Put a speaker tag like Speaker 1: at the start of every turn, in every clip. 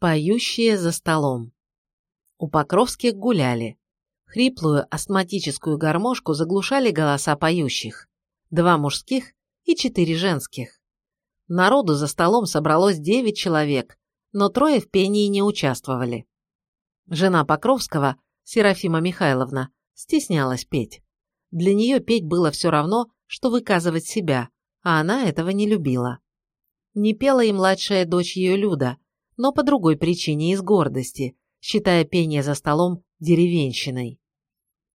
Speaker 1: Поющие за столом. У Покровских гуляли. Хриплую астматическую гармошку заглушали голоса поющих. Два мужских и четыре женских. Народу за столом собралось девять человек, но трое в пении не участвовали. Жена Покровского, Серафима Михайловна, стеснялась петь. Для нее петь было все равно, что выказывать себя, а она этого не любила. Не пела и младшая дочь ее Люда – но по другой причине из гордости, считая пение за столом деревенщиной.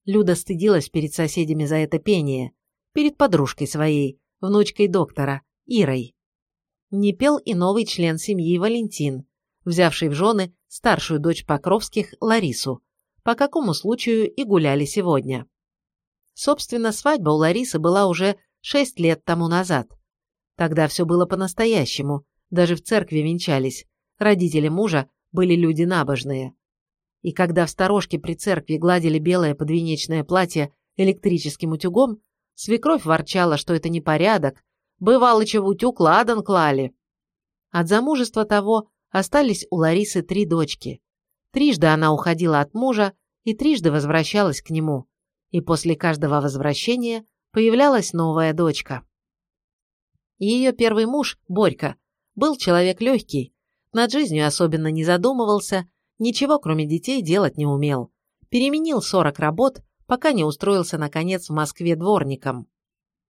Speaker 1: Люда стыдилась перед соседями за это пение, перед подружкой своей, внучкой доктора, Ирой. Не пел и новый член семьи Валентин, взявший в жены старшую дочь Покровских Ларису, по какому случаю и гуляли сегодня. Собственно, свадьба у Ларисы была уже шесть лет тому назад. Тогда все было по-настоящему, даже в церкви венчались, Родители мужа были люди набожные. И когда в сторожке при церкви гладили белое подвенечное платье электрическим утюгом, свекровь ворчала, что это непорядок, бывало, чего утюг ладан клали. От замужества того остались у Ларисы три дочки. Трижды она уходила от мужа и трижды возвращалась к нему. И после каждого возвращения появлялась новая дочка. Ее первый муж, Борька, был человек легкий, над жизнью особенно не задумывался, ничего кроме детей делать не умел. Переменил 40 работ, пока не устроился, наконец, в Москве дворником.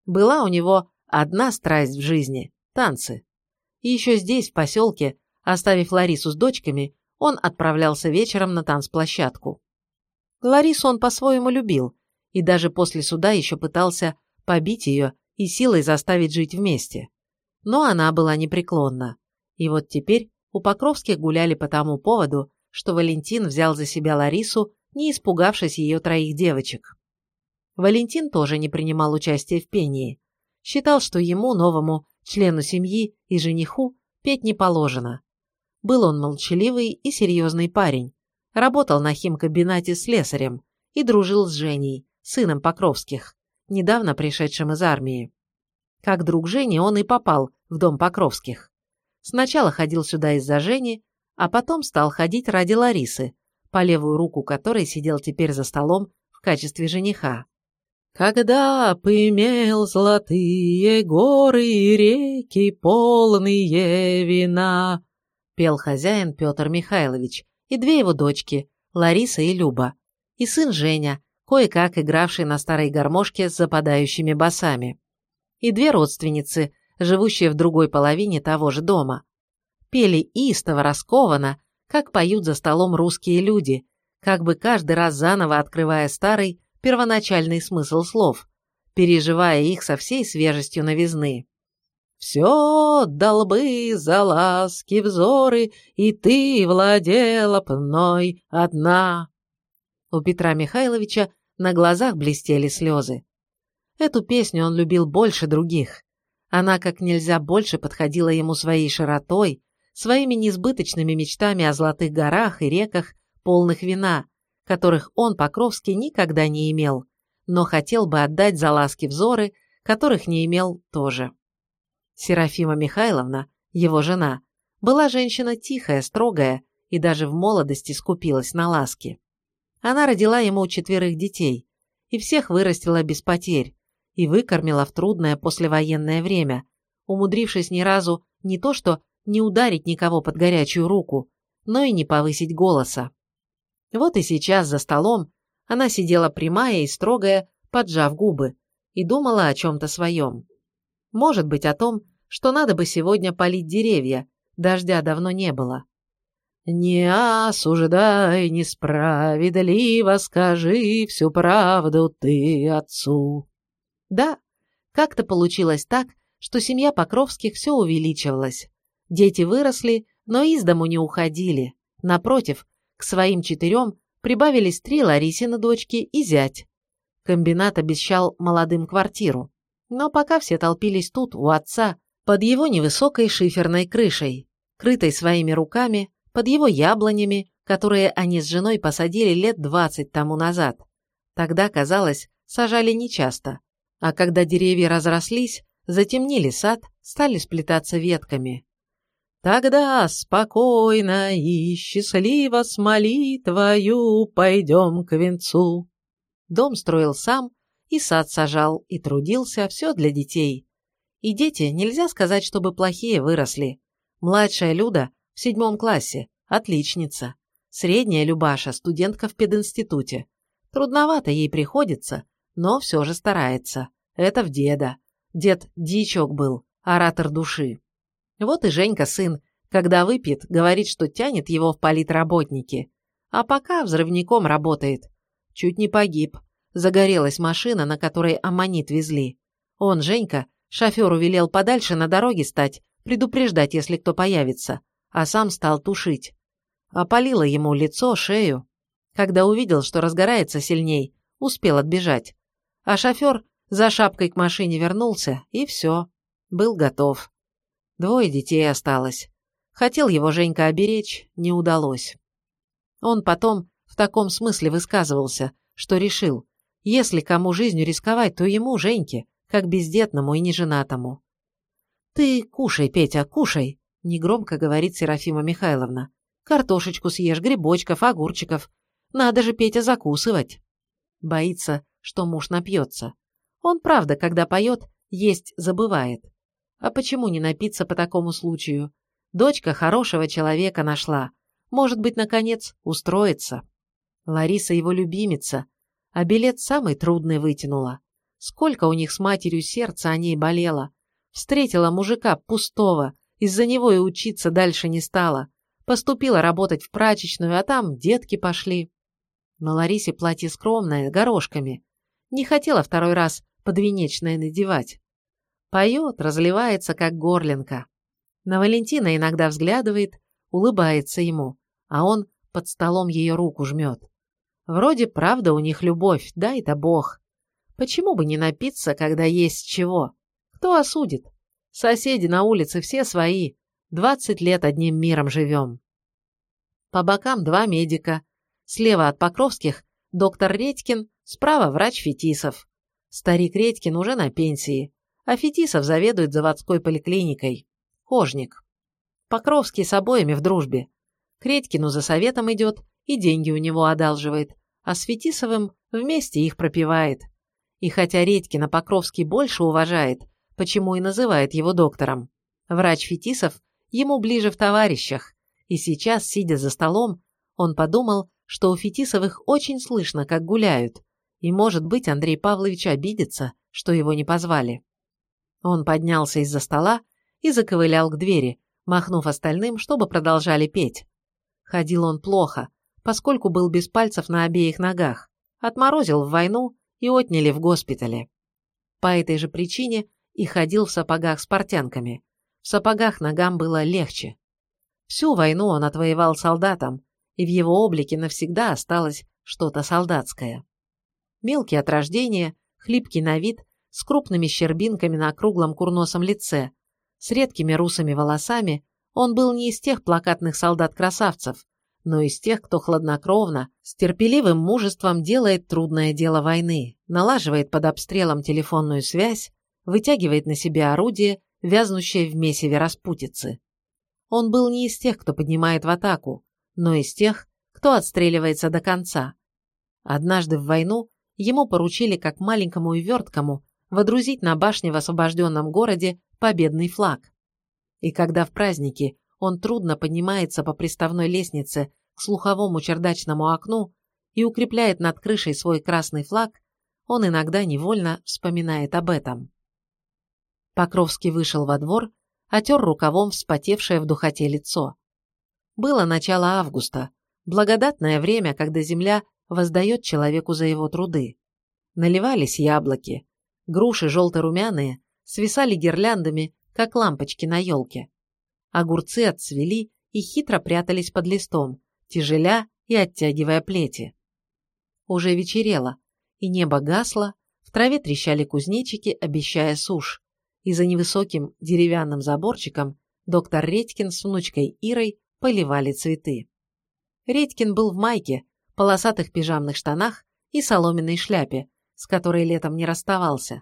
Speaker 1: Была у него одна страсть в жизни – танцы. И еще здесь, в поселке, оставив Ларису с дочками, он отправлялся вечером на танцплощадку. Ларису он по-своему любил, и даже после суда еще пытался побить ее и силой заставить жить вместе. Но она была непреклонна. И вот теперь у Покровских гуляли по тому поводу, что Валентин взял за себя Ларису, не испугавшись ее троих девочек. Валентин тоже не принимал участия в пении. Считал, что ему, новому члену семьи и жениху, петь не положено. Был он молчаливый и серьезный парень. Работал на химкомбинате с слесарем и дружил с Женей, сыном Покровских, недавно пришедшим из армии. Как друг Жени он и попал в дом Покровских. Сначала ходил сюда из-за Жени, а потом стал ходить ради Ларисы, по левую руку которой сидел теперь за столом в качестве жениха. «Когда б имел золотые горы и реки, полные вина», пел хозяин Петр Михайлович, и две его дочки, Лариса и Люба, и сын Женя, кое-как игравший на старой гармошке с западающими басами, и две родственницы, живущие в другой половине того же дома. Пели истово, раскованно, как поют за столом русские люди, как бы каждый раз заново открывая старый, первоначальный смысл слов, переживая их со всей свежестью новизны. «Все дал бы за ласки взоры, и ты владела мной одна». У Петра Михайловича на глазах блестели слезы. Эту песню он любил больше других. Она как нельзя больше подходила ему своей широтой, своими несбыточными мечтами о золотых горах и реках, полных вина, которых он, Покровский, никогда не имел, но хотел бы отдать за ласки взоры, которых не имел тоже. Серафима Михайловна, его жена, была женщина тихая, строгая и даже в молодости скупилась на ласки. Она родила ему четверых детей и всех вырастила без потерь, и выкормила в трудное послевоенное время, умудрившись ни разу не то что не ударить никого под горячую руку, но и не повысить голоса. Вот и сейчас за столом она сидела прямая и строгая, поджав губы, и думала о чем-то своем. Может быть, о том, что надо бы сегодня полить деревья, дождя давно не было. «Не осуждай несправедливо, скажи всю правду ты отцу», да, как-то получилось так, что семья Покровских все увеличивалась. Дети выросли, но из дому не уходили. Напротив, к своим четырем прибавились три Ларисины дочки и зять. Комбинат обещал молодым квартиру. Но пока все толпились тут, у отца, под его невысокой шиферной крышей, крытой своими руками, под его яблонями, которые они с женой посадили лет двадцать тому назад. Тогда, казалось, сажали нечасто, а когда деревья разрослись, затемнили сад, стали сплетаться ветками. Тогда спокойно и счастливо с молитвою пойдем к венцу. Дом строил сам, и сад сажал, и трудился, все для детей. И дети, нельзя сказать, чтобы плохие выросли. Младшая Люда в седьмом классе, отличница. Средняя Любаша, студентка в пединституте. Трудновато ей приходится, но все же старается. Это в деда. Дед дичок был, оратор души. Вот и Женька, сын, когда выпьет, говорит, что тянет его в политработники. А пока взрывником работает. Чуть не погиб. Загорелась машина, на которой аммонит везли. Он, Женька, шоферу велел подальше на дороге стать, предупреждать, если кто появится, а сам стал тушить. Опалило ему лицо, шею. Когда увидел, что разгорается сильней, успел отбежать. А шофер за шапкой к машине вернулся, и все. Был готов. Двое детей осталось. Хотел его Женька оберечь, не удалось. Он потом в таком смысле высказывался, что решил, если кому жизнью рисковать, то ему, Женьке, как бездетному и неженатому. «Ты кушай, Петя, кушай», — негромко говорит Серафима Михайловна. «Картошечку съешь, грибочков, огурчиков. Надо же, Петя, закусывать». Боится, что муж напьется. Он, правда, когда поет, есть забывает. А почему не напиться по такому случаю? Дочка хорошего человека нашла. Может быть, наконец, устроится. Лариса его любимица, а билет самый трудный вытянула. Сколько у них с матерью сердца о ней болело. Встретила мужика пустого, из-за него и учиться дальше не стала. Поступила работать в прачечную, а там детки пошли. На Ларисе платье скромное, горошками. Не хотела второй раз подвенечное надевать. Поет, разливается, как горлинка. На Валентина иногда взглядывает, улыбается ему, а он под столом ее руку жмет. Вроде правда у них любовь, дай-то бог. Почему бы не напиться, когда есть чего? Кто осудит? Соседи на улице все свои. Двадцать лет одним миром живем. По бокам два медика. Слева от Покровских доктор Редькин, справа врач Фетисов. Старик Редькин уже на пенсии а Фетисов заведует заводской поликлиникой. Кожник. Покровский с обоими в дружбе. К Редькину за советом идет и деньги у него одалживает, а с Фетисовым вместе их пропивает. И хотя Редькина Покровский больше уважает, почему и называет его доктором, врач Фетисов ему ближе в товарищах, и сейчас, сидя за столом, он подумал, что у Фетисовых очень слышно, как гуляют, и, может быть, Андрей Павлович обидится, что его не позвали. Он поднялся из-за стола и заковылял к двери, махнув остальным, чтобы продолжали петь. Ходил он плохо, поскольку был без пальцев на обеих ногах, отморозил в войну и отняли в госпитале. По этой же причине и ходил в сапогах с портянками. В сапогах ногам было легче. Всю войну он отвоевал солдатам, и в его облике навсегда осталось что-то солдатское. Мелкий от рождения, хлипкий на вид, с крупными щербинками на круглом курносом лице, с редкими русыми волосами, он был не из тех плакатных солдат-красавцев, но из тех, кто хладнокровно, с терпеливым мужеством делает трудное дело войны, налаживает под обстрелом телефонную связь, вытягивает на себя орудие, вязнущее в месиве распутицы. Он был не из тех, кто поднимает в атаку, но из тех, кто отстреливается до конца. Однажды в войну ему поручили как маленькому и верткому водрузить на башне в освобожденном городе победный флаг. И когда в праздники он трудно поднимается по приставной лестнице к слуховому чердачному окну и укрепляет над крышей свой красный флаг, он иногда невольно вспоминает об этом. Покровский вышел во двор, отер рукавом вспотевшее в духоте лицо. Было начало августа, благодатное время, когда земля воздает человеку за его труды. Наливались яблоки, Груши желто-румяные свисали гирляндами, как лампочки на елке. Огурцы отцвели и хитро прятались под листом, тяжеля и оттягивая плети. Уже вечерело, и небо гасло, в траве трещали кузнечики, обещая сушь, и за невысоким деревянным заборчиком доктор Редькин с внучкой Ирой поливали цветы. Редькин был в майке, полосатых пижамных штанах и соломенной шляпе, с которой летом не расставался.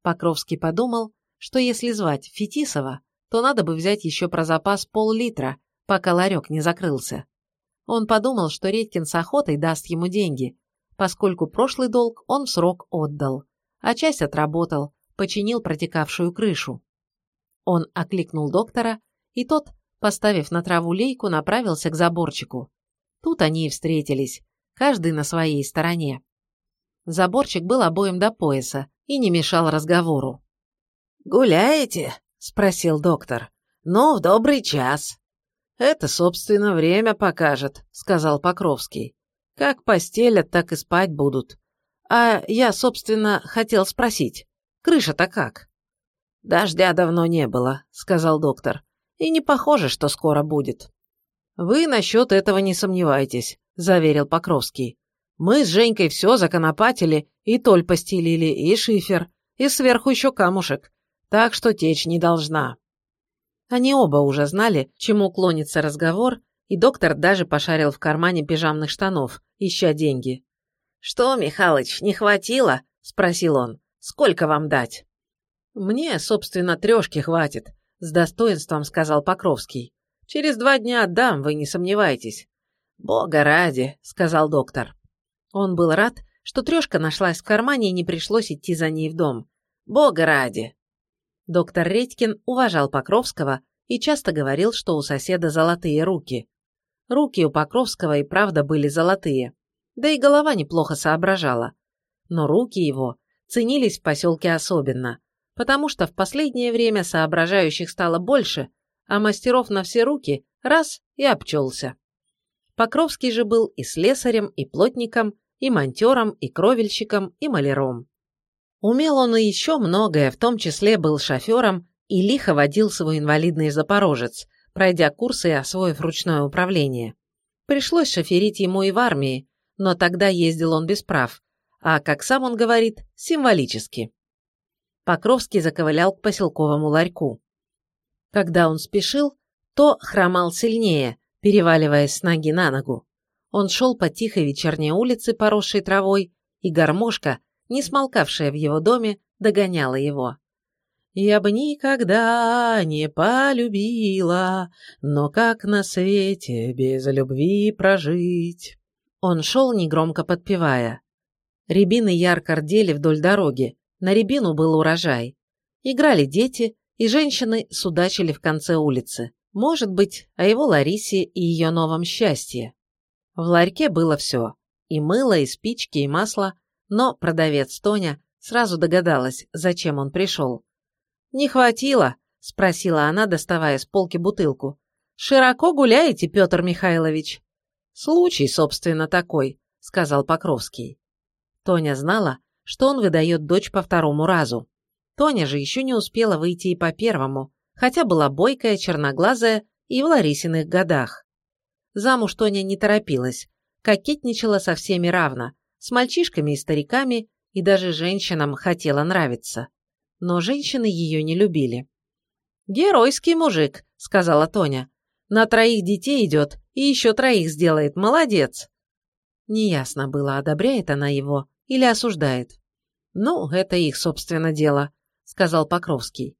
Speaker 1: Покровский подумал, что если звать Фетисова, то надо бы взять еще про запас пол-литра, пока ларек не закрылся. Он подумал, что Редькин с охотой даст ему деньги, поскольку прошлый долг он в срок отдал, а часть отработал, починил протекавшую крышу. Он окликнул доктора, и тот, поставив на траву лейку, направился к заборчику. Тут они и встретились, каждый на своей стороне. Заборчик был обоим до пояса и не мешал разговору.
Speaker 2: «Гуляете?» – спросил доктор. «Ну, в добрый час». «Это, собственно, время покажет», – сказал Покровский. «Как постелят, так и спать будут. А я, собственно, хотел спросить, крыша-то как?» «Дождя давно не было», – сказал доктор. «И не похоже, что скоро будет». «Вы насчет этого не сомневайтесь», – заверил Покровский. «Мы с Женькой все законопатили, и толь постелили, и шифер, и сверху еще камушек, так что течь не должна». Они оба уже знали, чему клонится разговор, и доктор даже пошарил в кармане пижамных штанов, ища деньги. «Что, Михалыч, не хватило?» – спросил он. «Сколько вам дать?» «Мне, собственно, трешки хватит», – с достоинством сказал Покровский. «Через два дня отдам, вы не сомневайтесь». «Бога ради», – сказал доктор. Он был рад, что трешка нашлась в кармане и не пришлось идти за ней в дом. «Бога ради». Доктор Редькин уважал Покровского и часто говорил, что у соседа золотые руки. Руки у Покровского и правда были золотые, да и голова неплохо соображала. Но руки его ценились в поселке особенно, потому что в последнее время соображающих стало больше, а мастеров на все руки раз и обчелся. Покровский же был и слесарем, и плотником, и монтером, и кровельщиком, и маляром. Умел он и еще многое, в том числе был шофером и лихо водил свой инвалидный запорожец, пройдя курсы и освоив ручное управление. Пришлось шоферить ему и в армии, но тогда ездил он без прав, а, как сам он говорит, символически. Покровский заковылял к поселковому ларьку. Когда он спешил, то хромал сильнее, переваливаясь с ноги на ногу. Он шел по тихой вечерней улице, поросшей травой, и гармошка, не смолкавшая в его доме, догоняла его. «Я бы никогда не полюбила, но как на свете без любви прожить?» Он шел, негромко подпевая. Рябины ярко рдели вдоль дороги, на рябину был урожай. Играли дети, и женщины судачили в конце улицы. Может быть, о его Ларисе и ее новом счастье. В ларьке было все. И мыло, и спички, и масло, но продавец Тоня сразу догадалась, зачем он пришел. «Не хватило?» – спросила она, доставая с полки бутылку. «Широко гуляете, Петр Михайлович?» «Случай, собственно, такой», – сказал Покровский. Тоня знала, что он выдает дочь по второму разу. Тоня же еще не успела выйти и по первому, хотя была бойкая, черноглазая и в Ларисиных годах. Замуж Тоня не торопилась, кокетничала со всеми равно, с мальчишками и стариками, и даже женщинам хотела нравиться. Но женщины ее не любили. «Геройский мужик», — сказала Тоня. «На троих детей идет и еще троих сделает, молодец». Неясно было, одобряет она его или осуждает. «Ну, это их, собственно, дело», — сказал Покровский.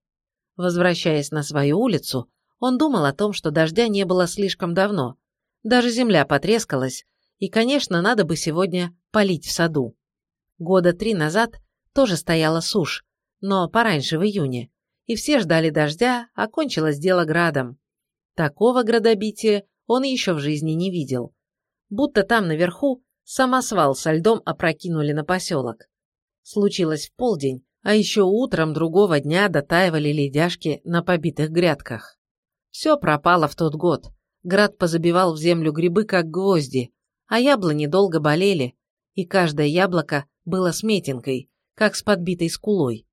Speaker 2: Возвращаясь на свою улицу, он думал о том, что дождя не было слишком давно. Даже земля потрескалась, и, конечно, надо бы сегодня полить в саду. Года три назад тоже стояла сушь, но пораньше, в июне, и все ждали дождя, а кончилось дело градом. Такого градобития он еще в жизни не видел. Будто там наверху самосвал со льдом опрокинули на поселок. Случилось в полдень, а еще утром другого дня дотаивали ледяшки на побитых грядках. Все пропало в тот год. Град позабивал в землю грибы, как гвозди, а яблони долго болели, и каждое яблоко было сметинкой, как с подбитой скулой.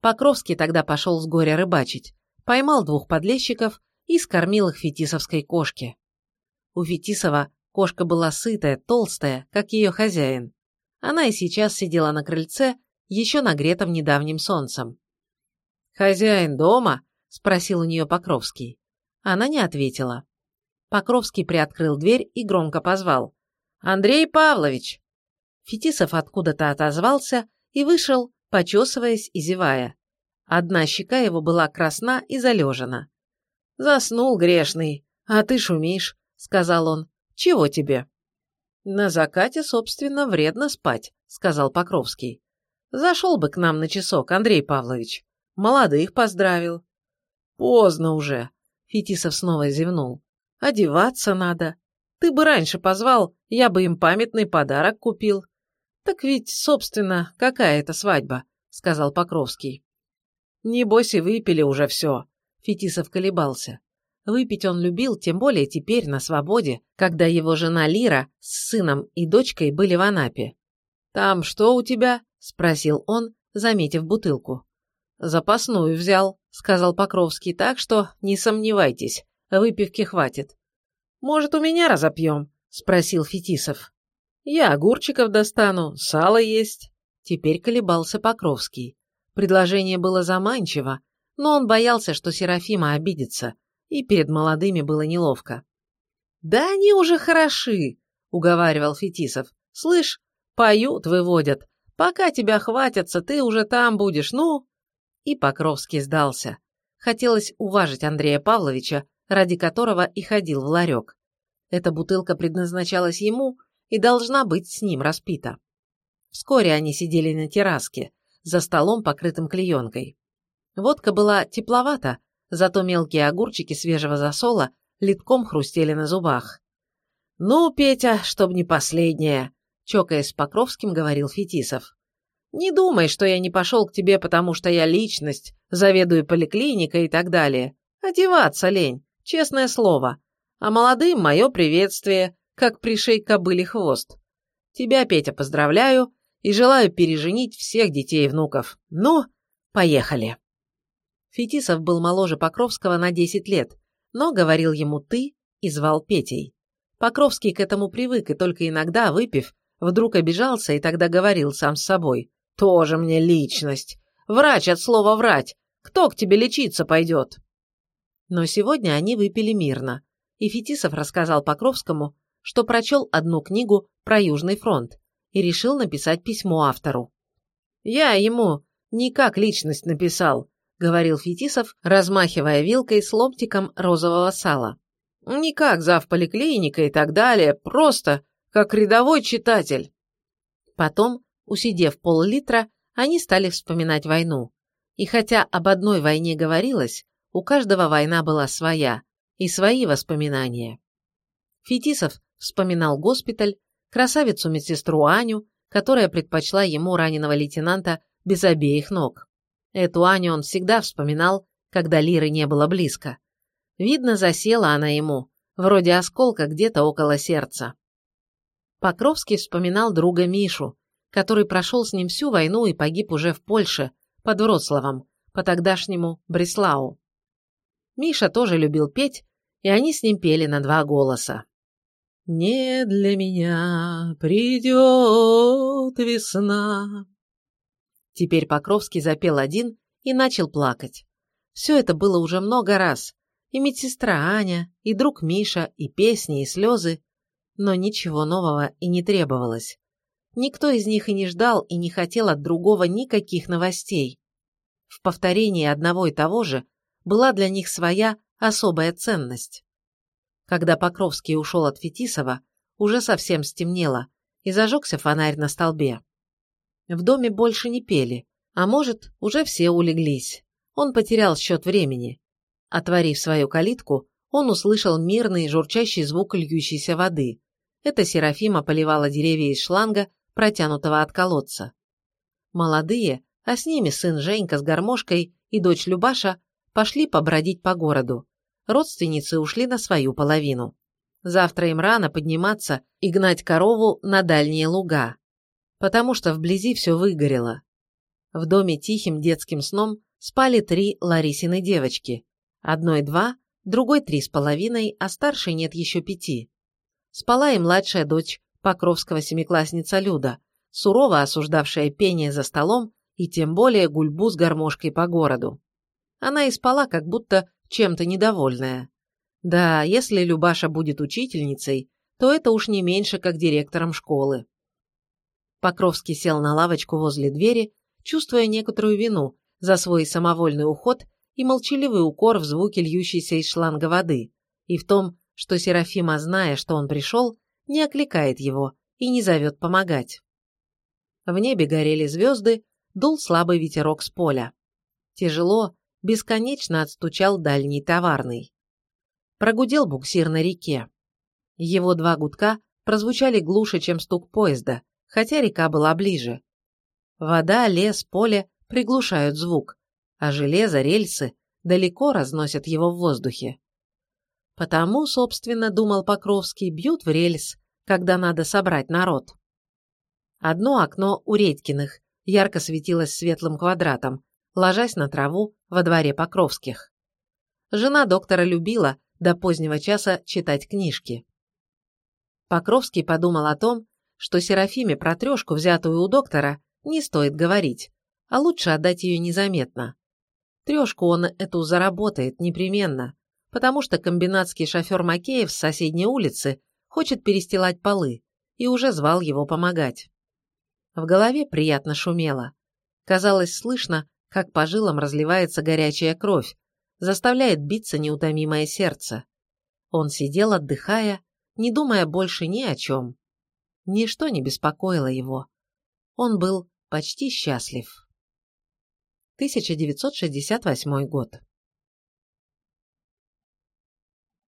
Speaker 2: Покровский тогда пошел с горя рыбачить, поймал двух подлещиков и скормил их фетисовской кошке. У Фетисова кошка была сытая, толстая, как ее хозяин. Она и сейчас сидела на крыльце, еще нагретом недавним солнцем. «Хозяин дома?» – спросил у нее Покровский. Она не ответила. Покровский приоткрыл дверь и громко позвал. «Андрей Павлович!» Фетисов откуда-то отозвался и вышел, почесываясь и зевая.
Speaker 1: Одна щека его была красна и залежена.
Speaker 2: «Заснул грешный, а ты шумишь», — сказал он. «Чего тебе?»
Speaker 1: «На закате, собственно, вредно спать», — сказал Покровский. «Зашел бы к нам на часок, Андрей Павлович. Молодых поздравил».
Speaker 2: «Поздно уже», —
Speaker 1: Фетисов снова зевнул. «Одеваться надо. Ты бы раньше позвал, я бы им памятный подарок купил». «Так ведь, собственно, какая это свадьба?» — сказал Покровский.
Speaker 2: «Небось и выпили уже все», —
Speaker 1: Фетисов колебался. Выпить он любил, тем более теперь, на свободе, когда его жена Лира с сыном и дочкой были в Анапе.
Speaker 2: «Там что у тебя?»
Speaker 1: — спросил он, заметив бутылку.
Speaker 2: «Запасную взял», — сказал Покровский, «так что не сомневайтесь, выпивки хватит».
Speaker 1: «Может, у меня разопьем?» — спросил Фетисов.
Speaker 2: «Я огурчиков достану, сало есть».
Speaker 1: Теперь колебался Покровский. Предложение было заманчиво, но он боялся, что Серафима обидится, и перед молодыми было неловко.
Speaker 2: «Да они уже хороши», — уговаривал Фетисов. «Слышь, поют, выводят. Пока тебя хватятся, ты уже там будешь, ну...»
Speaker 1: И Покровский сдался. Хотелось уважить Андрея Павловича, ради которого и ходил в ларек. Эта бутылка предназначалась ему и должна быть с ним распита. Вскоре они сидели на терраске, за столом, покрытым клеенкой. Водка была тепловата, зато мелкие огурчики свежего засола литком хрустели на зубах.
Speaker 2: «Ну, Петя, чтоб не последняя», —
Speaker 1: чокаясь с Покровским, говорил Фетисов.
Speaker 2: «Не думай, что я не пошел к тебе, потому что я личность, заведую поликлиникой и так далее. Одеваться лень, честное слово. А молодым мое приветствие, как пришей кобыли хвост. Тебя, Петя, поздравляю и желаю переженить всех детей и внуков. Ну, поехали.
Speaker 1: Фетисов был моложе Покровского на 10 лет, но говорил ему «ты» и звал Петей. Покровский к этому привык и только иногда, выпив, вдруг обижался и тогда говорил сам с собой «Тоже мне личность! Врач от слова «врать»! Кто к тебе лечиться пойдет?» Но сегодня они выпили мирно, и Фетисов рассказал Покровскому, что прочел одну книгу про Южный фронт, и решил написать письмо автору.
Speaker 2: «Я ему не как личность написал», — говорил Фетисов, размахивая вилкой с ломтиком розового сала. «Не как зав поликлиника и так далее, просто как рядовой читатель».
Speaker 1: Потом, усидев пол-литра, они стали вспоминать войну. И хотя об одной войне говорилось, у каждого война была своя, и свои воспоминания. Фетисов вспоминал госпиталь, красавицу-медсестру Аню, которая предпочла ему раненого лейтенанта без обеих ног. Эту Аню он всегда вспоминал, когда Лиры не было близко. Видно, засела она ему, вроде осколка где-то около сердца. Покровский вспоминал друга Мишу, который прошел с ним всю войну и погиб уже в Польше, под Вроцлавом, по тогдашнему Бреслау. Миша тоже любил петь, и они с ним пели на два голоса.
Speaker 2: Не для меня придет весна.
Speaker 1: Теперь Покровский запел один и начал плакать. Все это было уже много раз. И медсестра Аня, и друг Миша, и песни, и слезы. Но ничего нового и не требовалось. Никто из них и не ждал, и не хотел от другого никаких новостей. В повторении одного и того же была для них своя особая ценность. Когда Покровский ушел от Фетисова, уже совсем стемнело, и зажегся фонарь на столбе. В доме больше не пели, а может, уже все улеглись. Он потерял счет времени. Отворив свою калитку, он услышал мирный журчащий звук льющейся воды. Это Серафима поливала деревья из шланга, протянутого от колодца. Молодые, а с ними сын Женька с гармошкой и дочь Любаша, пошли побродить по городу родственницы ушли на свою половину. Завтра им рано подниматься и гнать корову на дальние луга, потому что вблизи все выгорело. В доме тихим детским сном спали три Ларисины девочки. Одной два, другой три с половиной, а старшей нет еще пяти. Спала и младшая дочь Покровского семиклассница Люда, сурово осуждавшая пение за столом и тем более гульбу с гармошкой по городу. Она и спала, как будто чем-то недовольная. Да, если Любаша будет учительницей, то это уж не меньше, как директором школы. Покровский сел на лавочку возле двери, чувствуя некоторую вину за свой самовольный уход и молчаливый укор в звуке льющейся из шланга воды, и в том, что Серафима, зная, что он пришел, не окликает его и не зовет помогать. В небе горели звезды, дул слабый ветерок с поля. Тяжело, бесконечно отстучал дальний товарный. Прогудел буксир на реке. Его два гудка прозвучали глуше, чем стук поезда, хотя река была ближе. Вода, лес, поле приглушают звук, а железо, рельсы далеко разносят его в воздухе. Потому, собственно, думал Покровский, бьют в рельс, когда надо собрать народ. Одно окно у Редькиных ярко светилось светлым квадратом, ложась на траву во дворе Покровских. Жена доктора любила до позднего часа читать книжки. Покровский подумал о том, что Серафиме про трешку, взятую у доктора, не стоит говорить, а лучше отдать ее незаметно. Трешку он эту заработает непременно, потому что комбинатский шофер Макеев с соседней улицы хочет перестилать полы и уже звал его помогать. В голове приятно шумело. Казалось, слышно, как по жилам разливается горячая кровь, заставляет биться неутомимое сердце. Он сидел, отдыхая, не думая больше ни о чем. Ничто не беспокоило его. Он был почти счастлив. 1968 год.